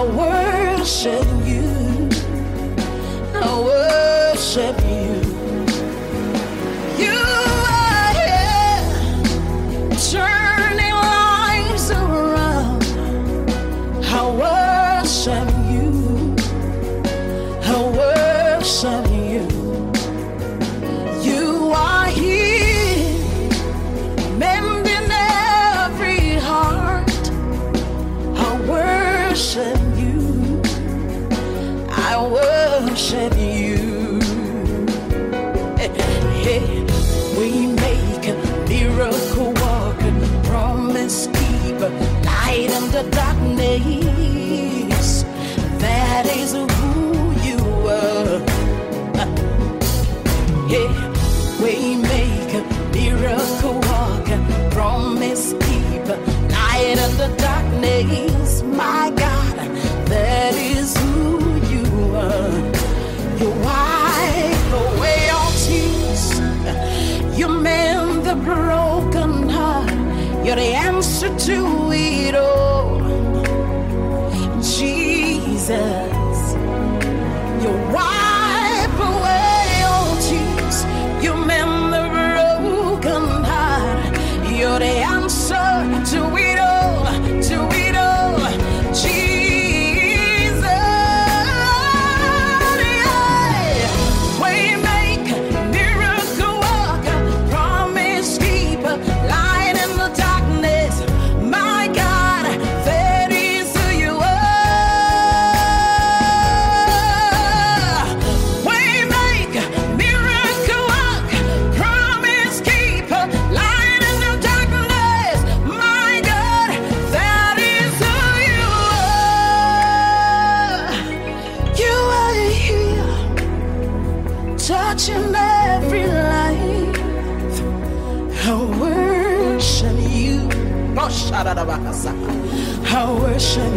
I worship you. I worship you. Answer I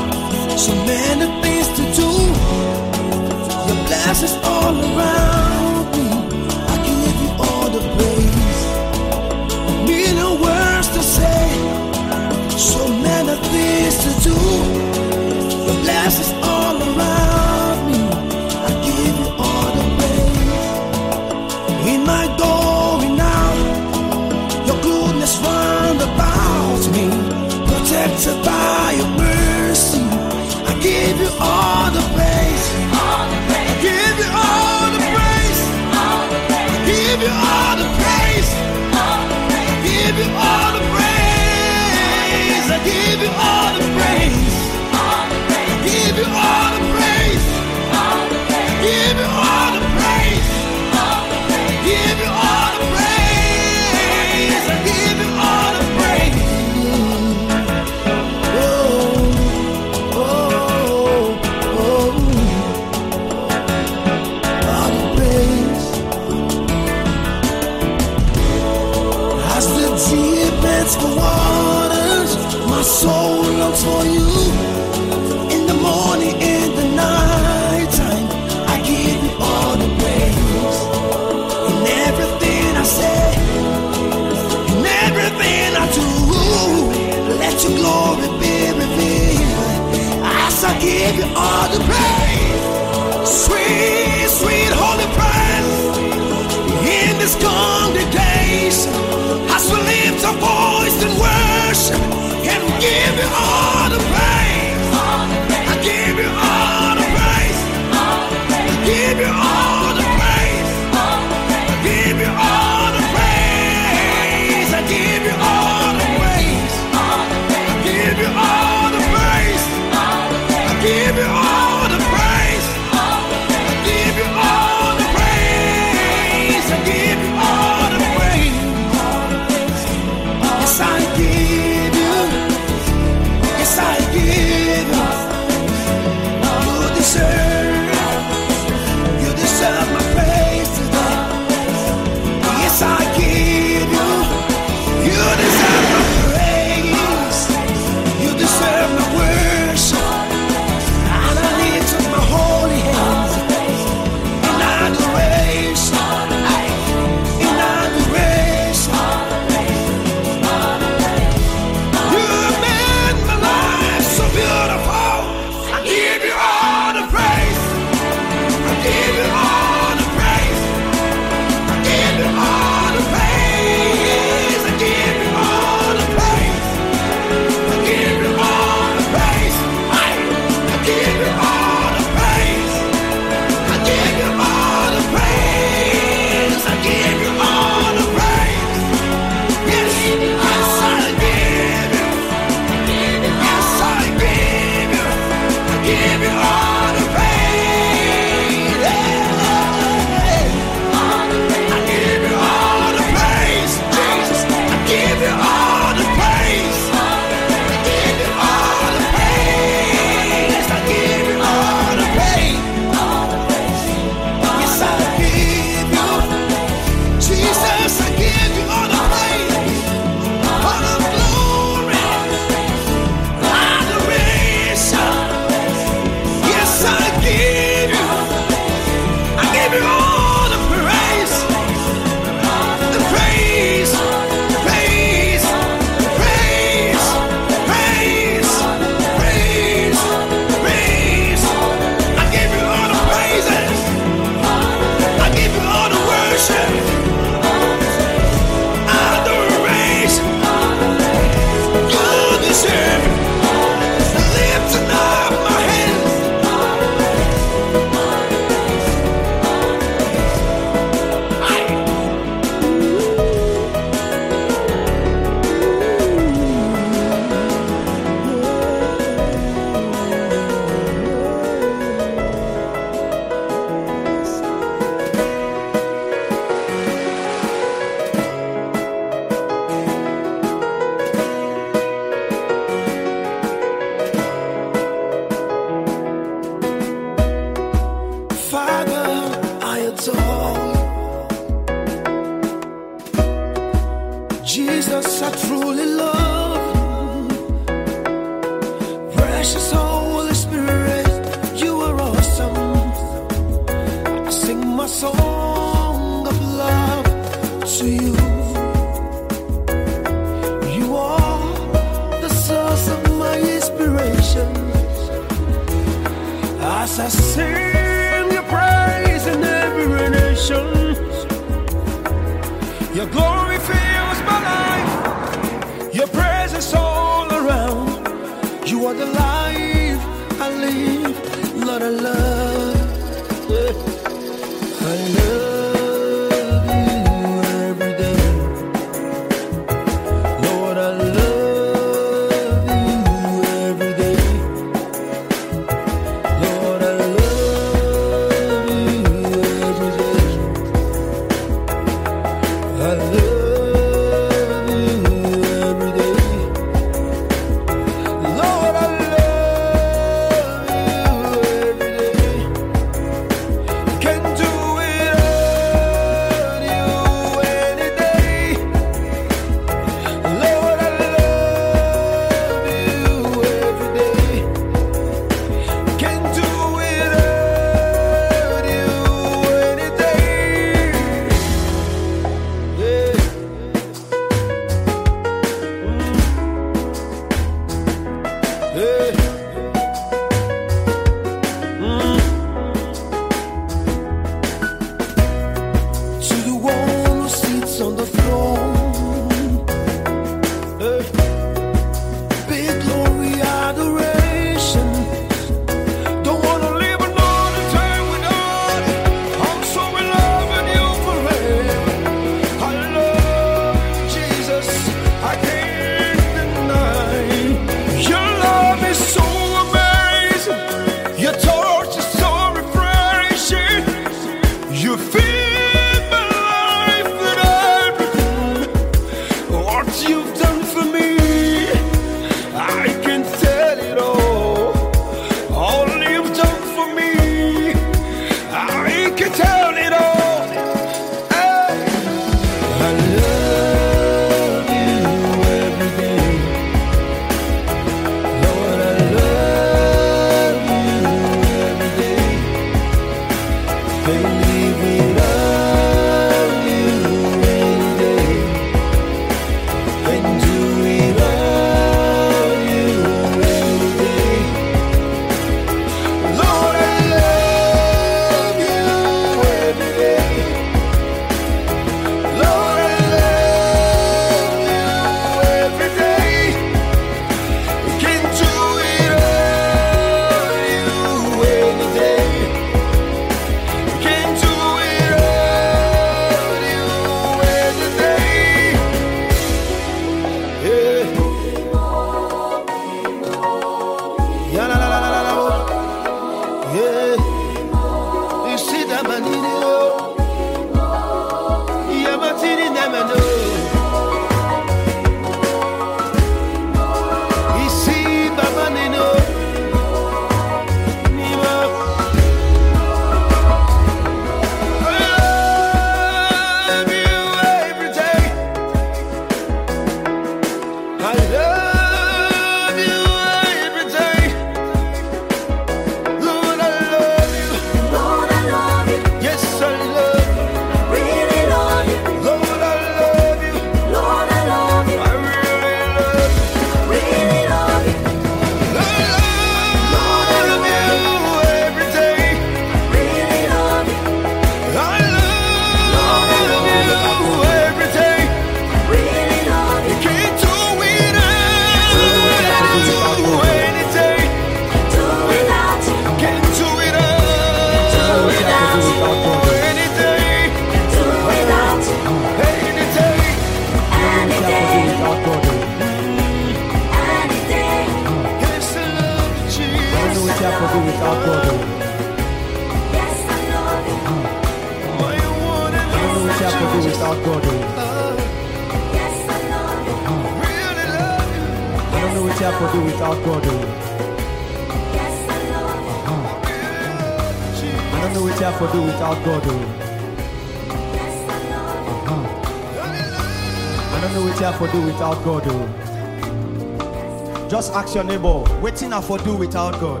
your neighbor, waiting I for do without God.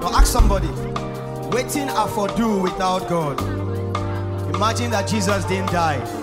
Now ask somebody, waiting I for do without God. Imagine that Jesus didn't die.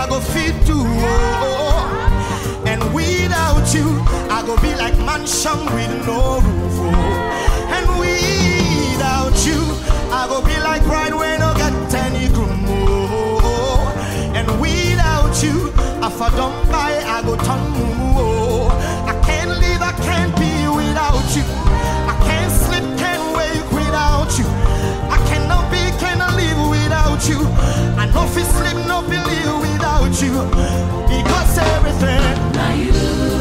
I go feed to. Oh, And without you, I go be like mansion with no roof. Oh. And without you, I go be like bride when no get any groom. Oh, And without you, if I don't buy, I go turn. Oh, I can't live, I can't be without you. I can't sleep, can't wake without you. I cannot be, cannot live without you. I know if sleep, no you because everything. now you.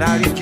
Sàn tá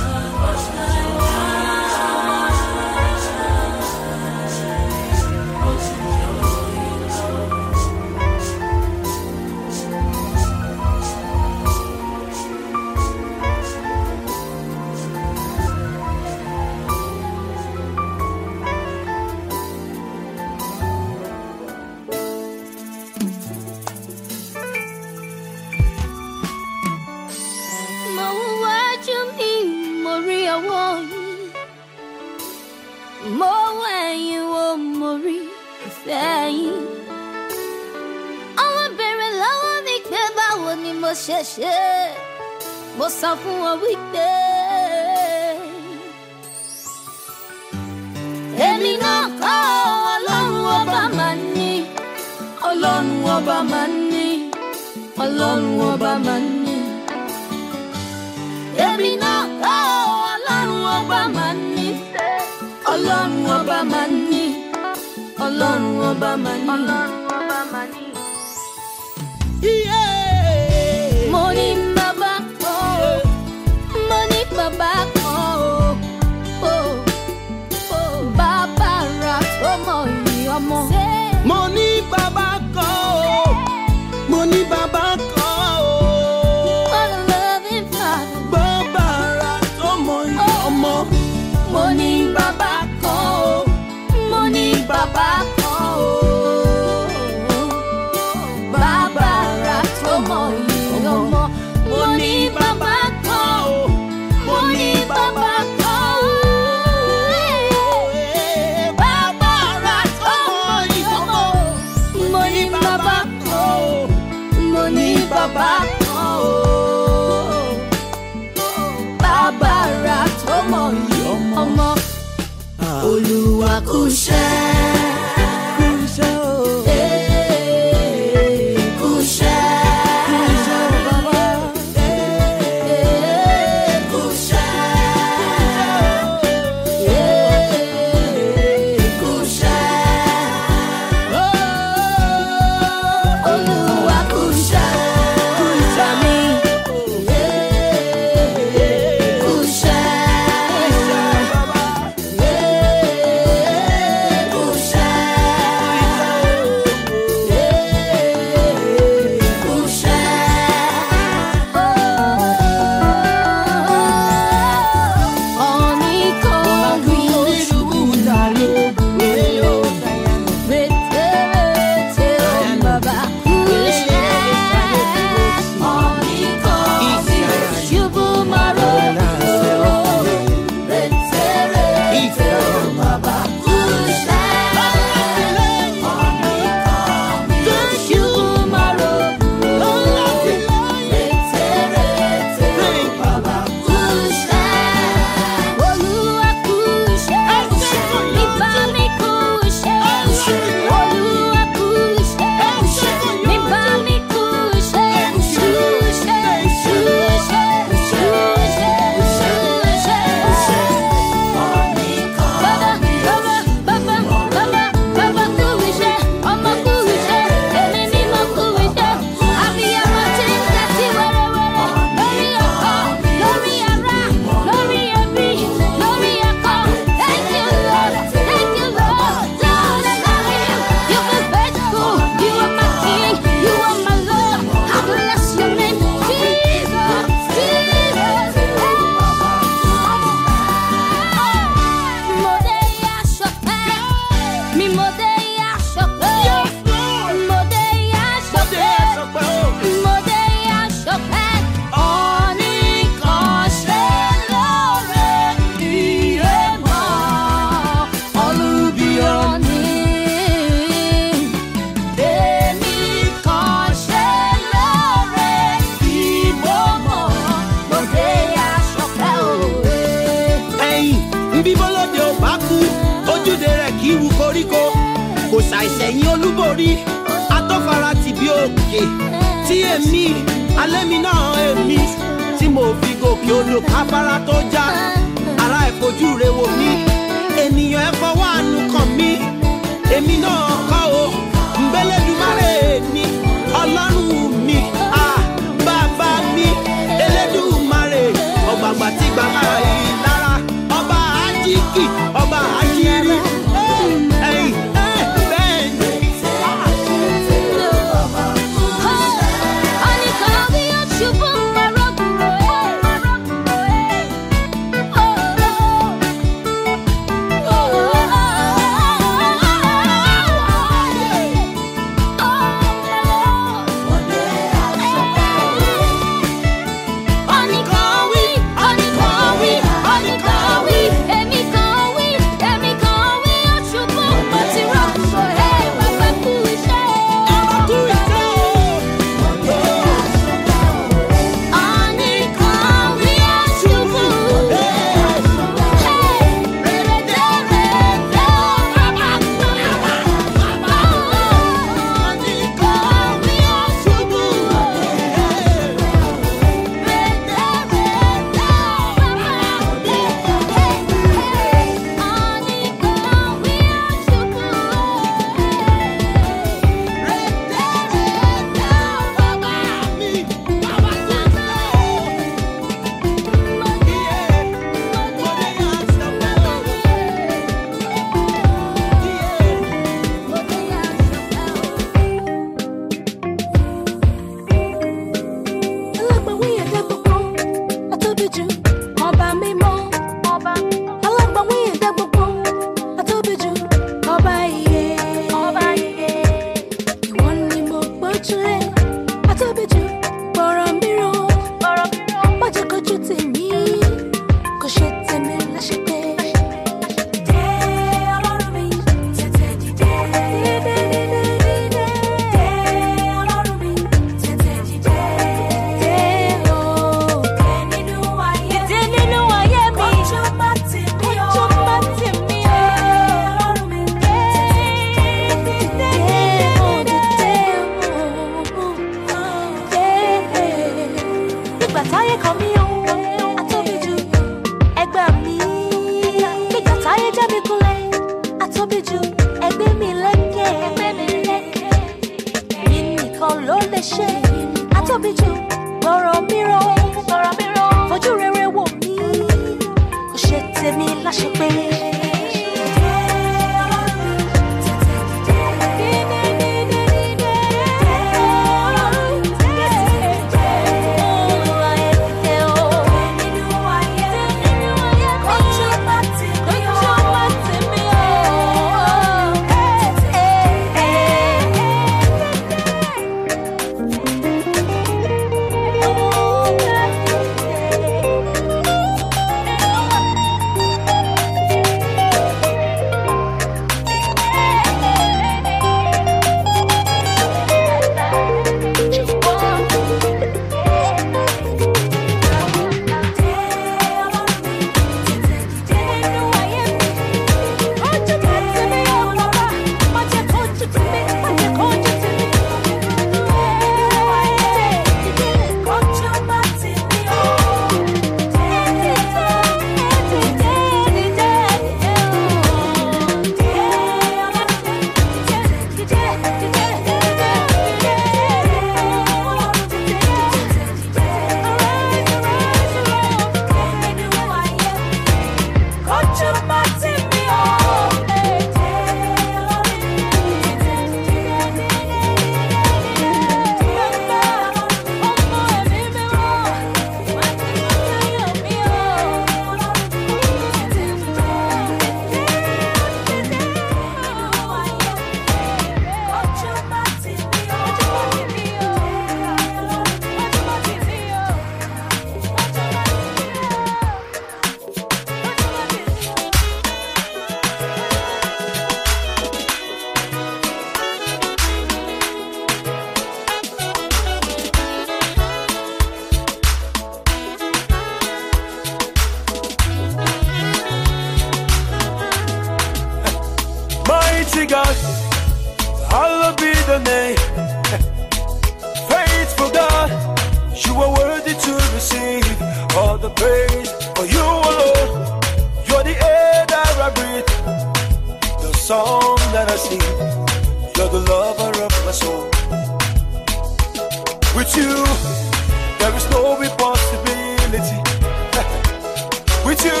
With you,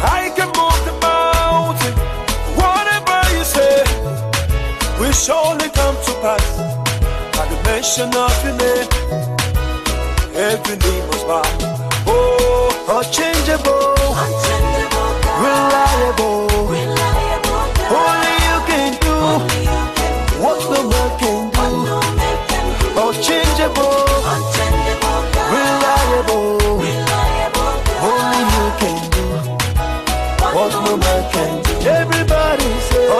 I can move the mountain. Whatever you say, will surely come to pass. By the mention of your name, every knee must bow. Oh, unchangeable, unchangeable reliable.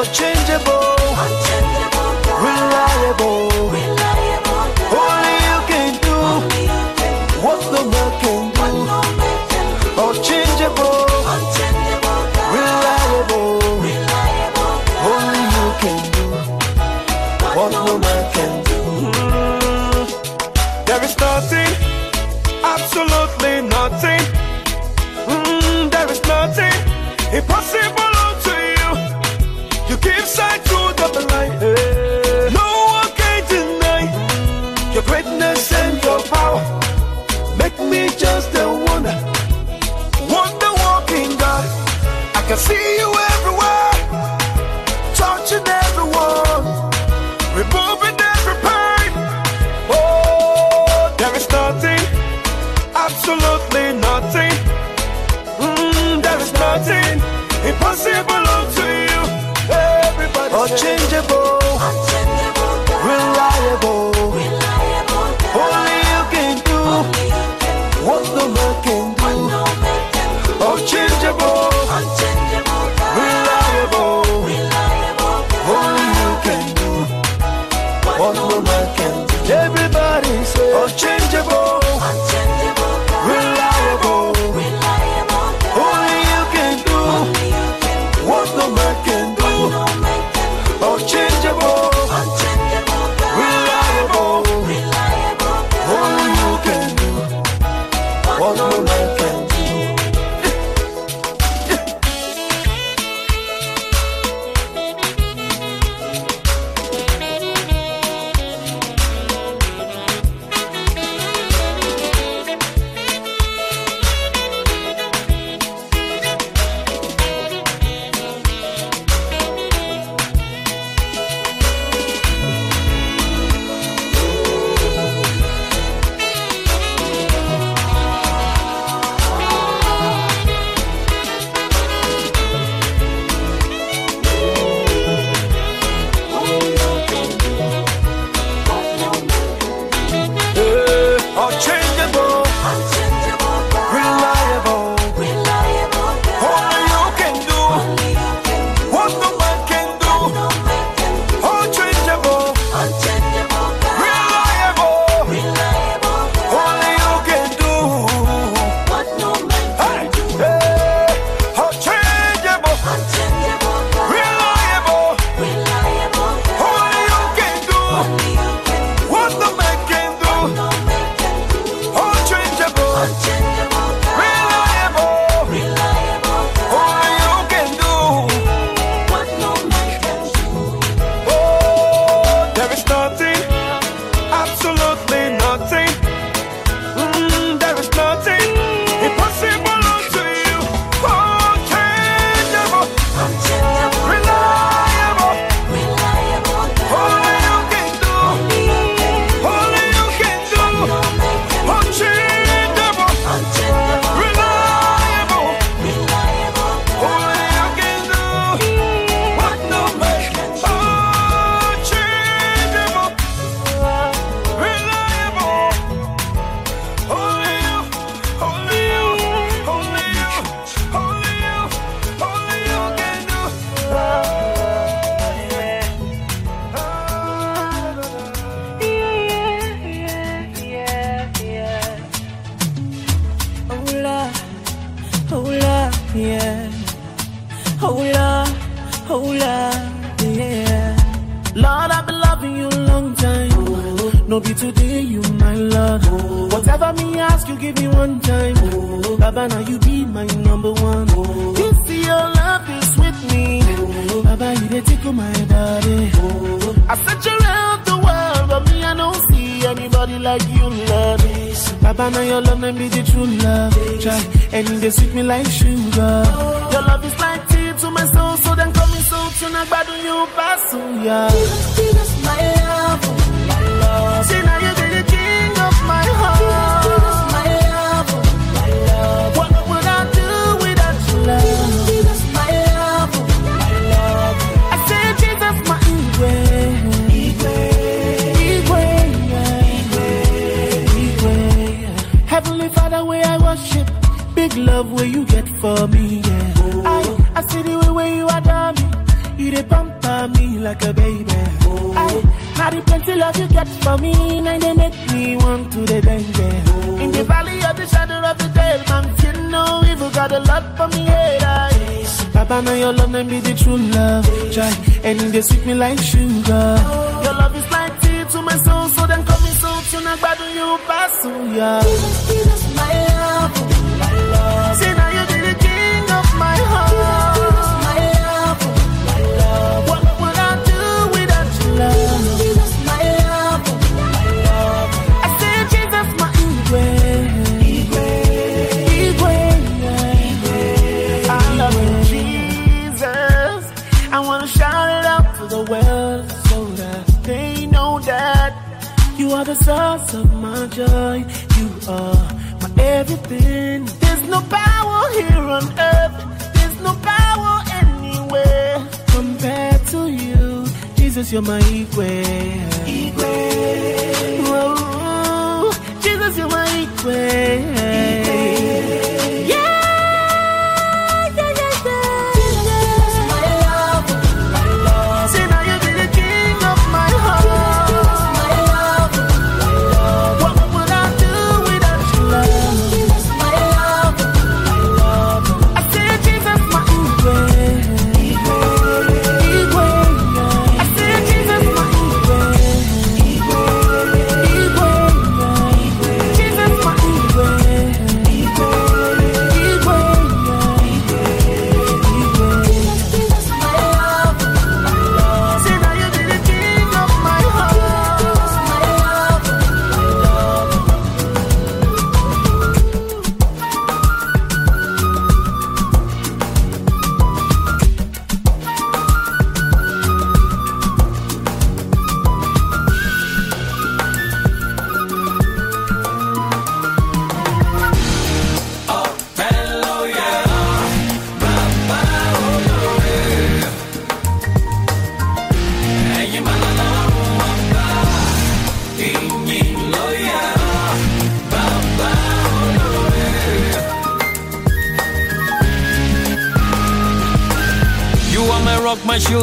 unchangeable. unchangeable.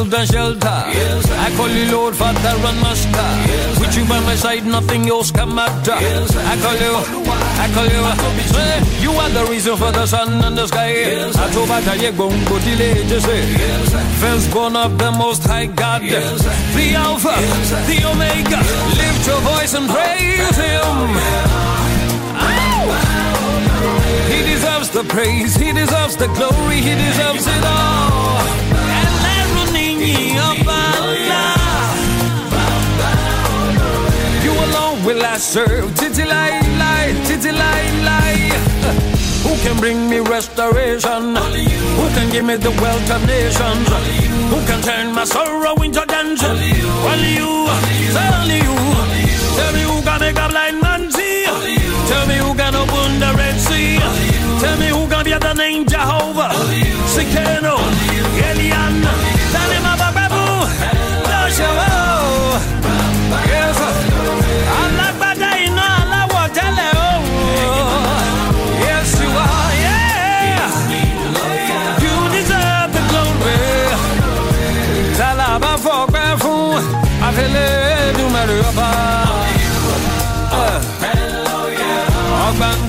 elden shelter. Yes, I call you Lord, Father, and Master. Yes, With you by my side, nothing else can matter. Yes, I call you, I call you. Hey, you are the reason for the sun and the sky. I told my to delay, just say. First born of the Most High God, the Alpha, the Omega. Lift your voice and praise Him. He deserves the praise, he deserves the glory, he deserves it all yìn ọba ńlá. You alone will I serve títí láíláí títí lie. Who can bring me restoration? Who can give me the wealth of nations? Who can turn my sorrow into dance? Only you, only you, only you. Tell me who can make a blind man see? Tell me who can open the Red Sea? Tell me who can be the name Jehovah? Sikeno, Elias.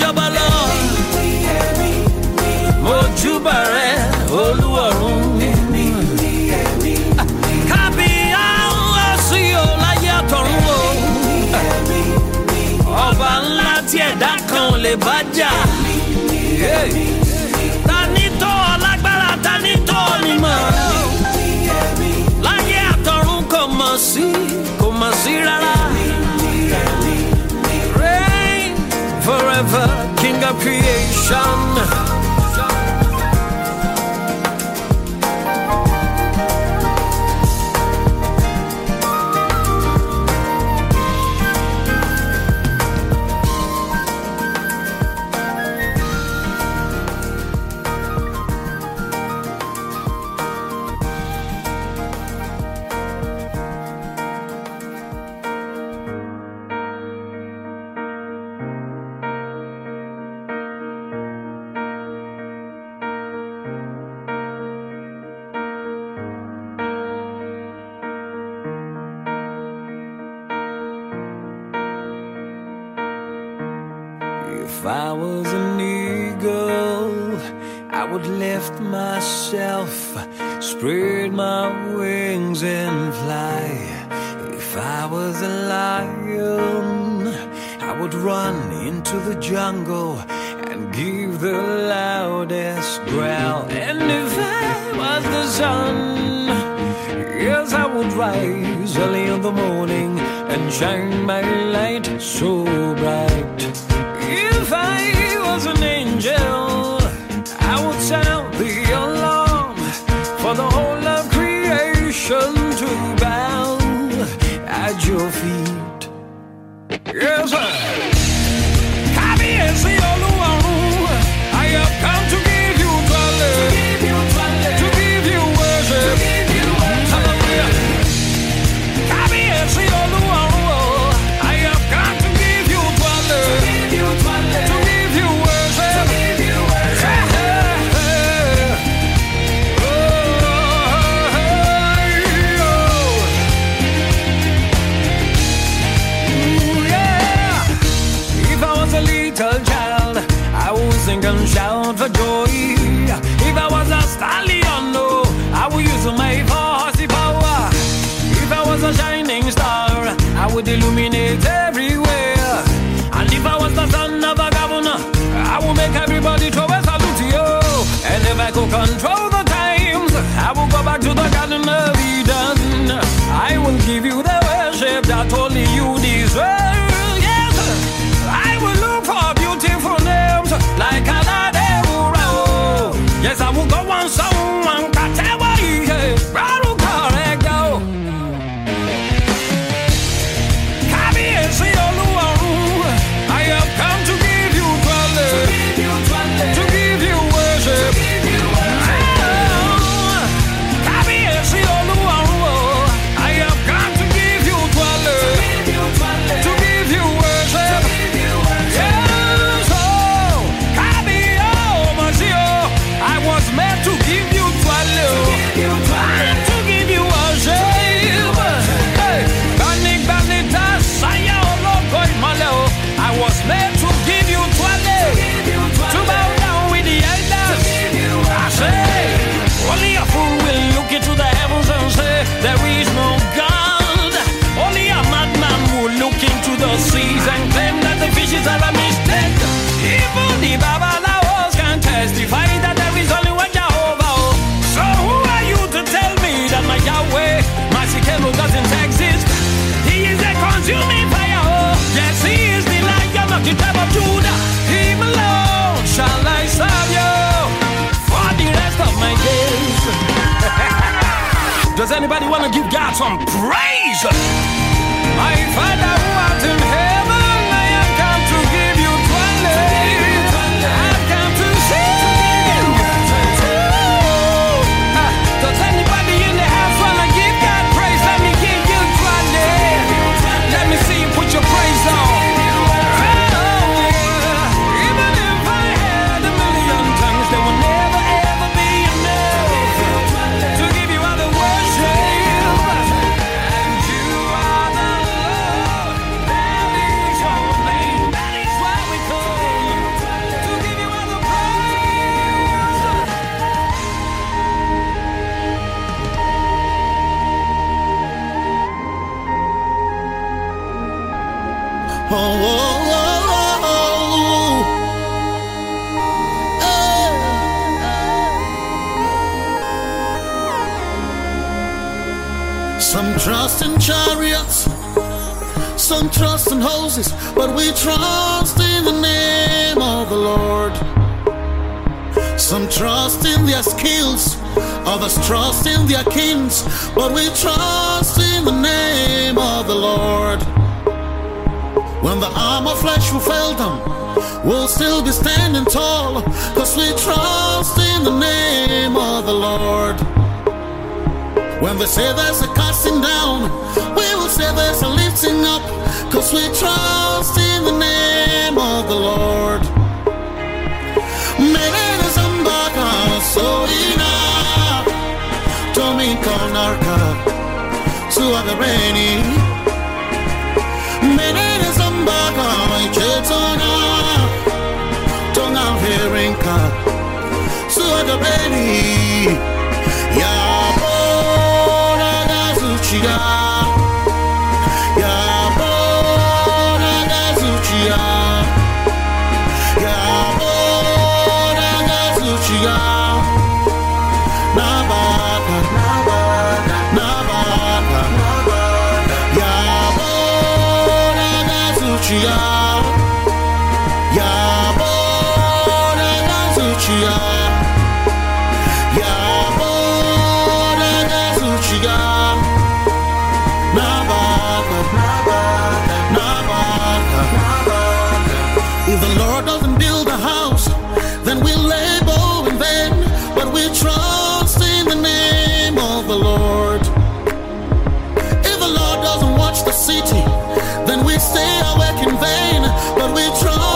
jọba lọ. mo júbà rẹ olúwọ̀run. kábí àwọn àṣù yóò láyé àtọ̀run o. ọba ẹ̀dá kan ò lè bá jà. ta ni tó lágbára ta ni tó onímọ̀. láyé àtọ̀run kò mọ̀ sí kò mọ̀ sí rárá. forever, King of creation. was an eagle, I would lift myself, spread my wings and fly. If I was a lion, I would run into the jungle and give the loudest growl. And if I was the sun, yes, I would rise early in the morning and shine my light so bright. anybody want to give God some praise? My Father. Others trust in their kings, but we trust in the name of the Lord. When the arm of flesh will fail them, we'll still be standing tall, cause we trust in the name of the Lord. When they say there's a casting down, we will say there's a lifting up, cause we trust in the name of the Lord. Mere so enough rincón suavemente menene zamba kawai cetona tonga herinka suavemente ya bora gazuchiga God. in vain, but we try.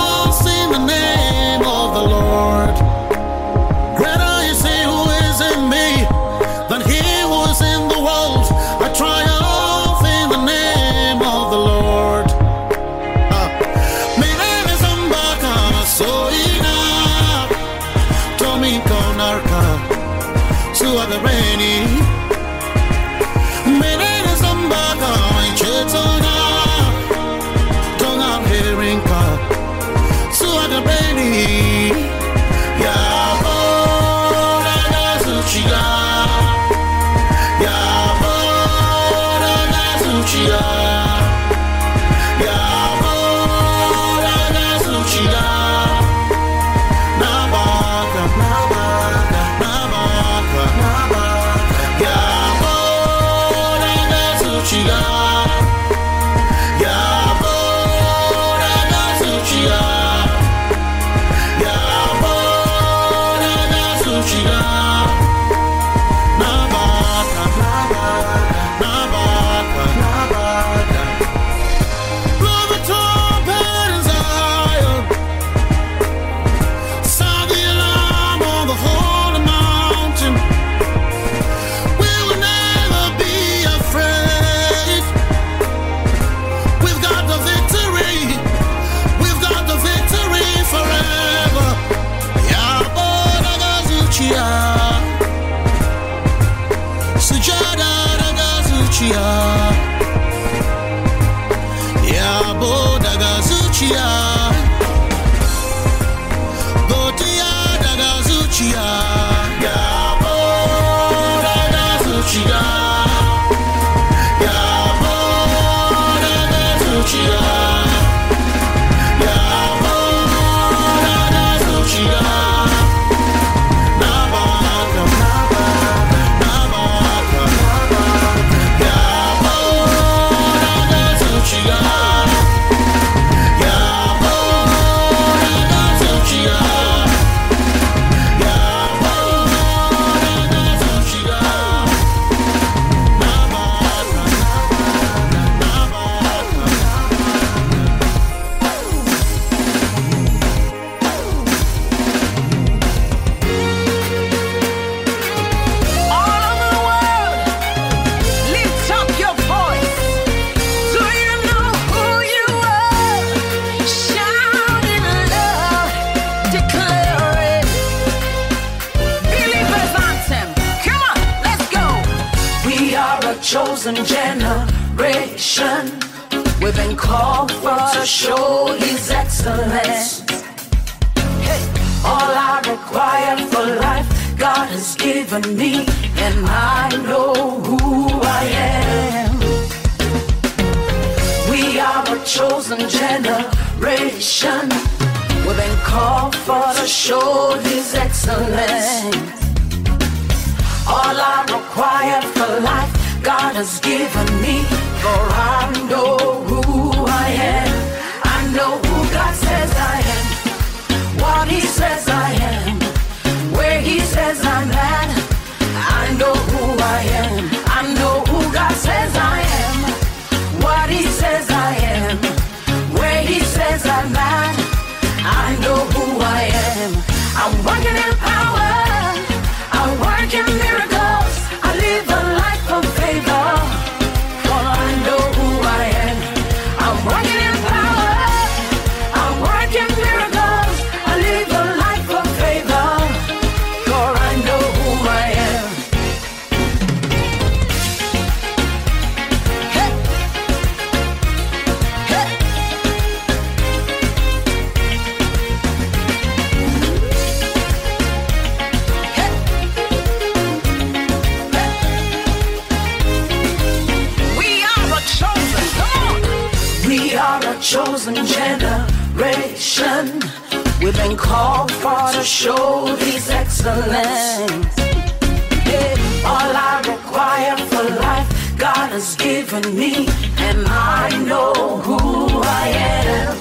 God has given me, and I know who I am.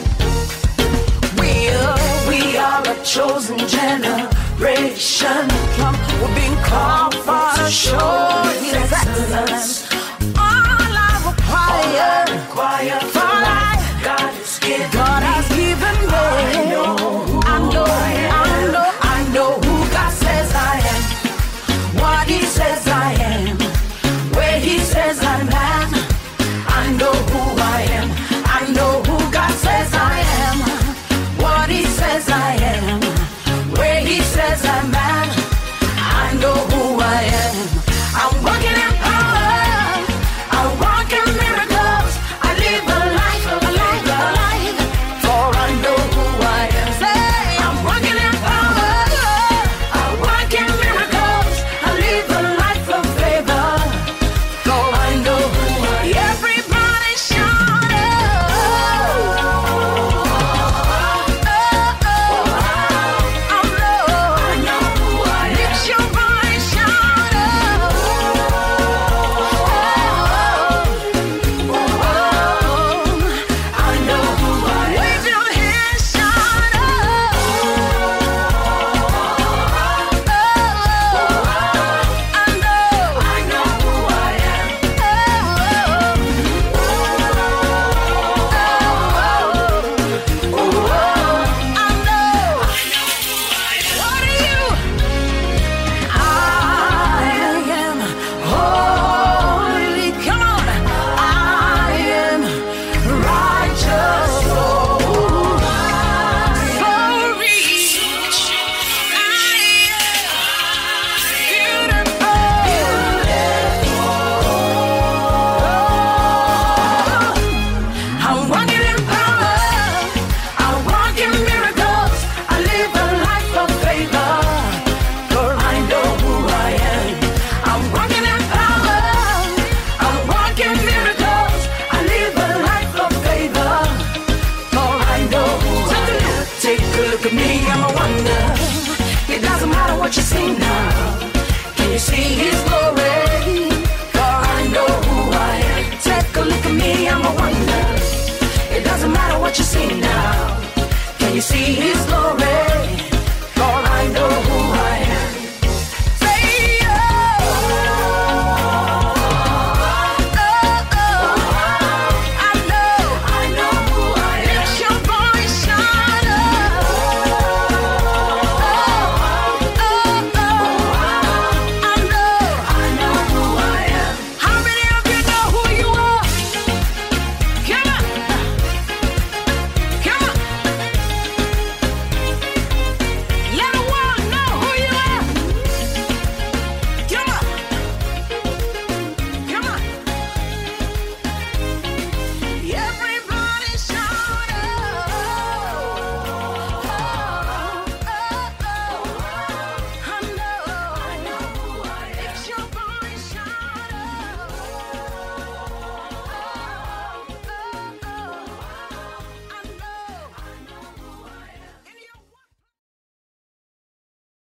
We are, we are a chosen generation. We've been called for a show His excellence. All I require, All I require from I God has given God me.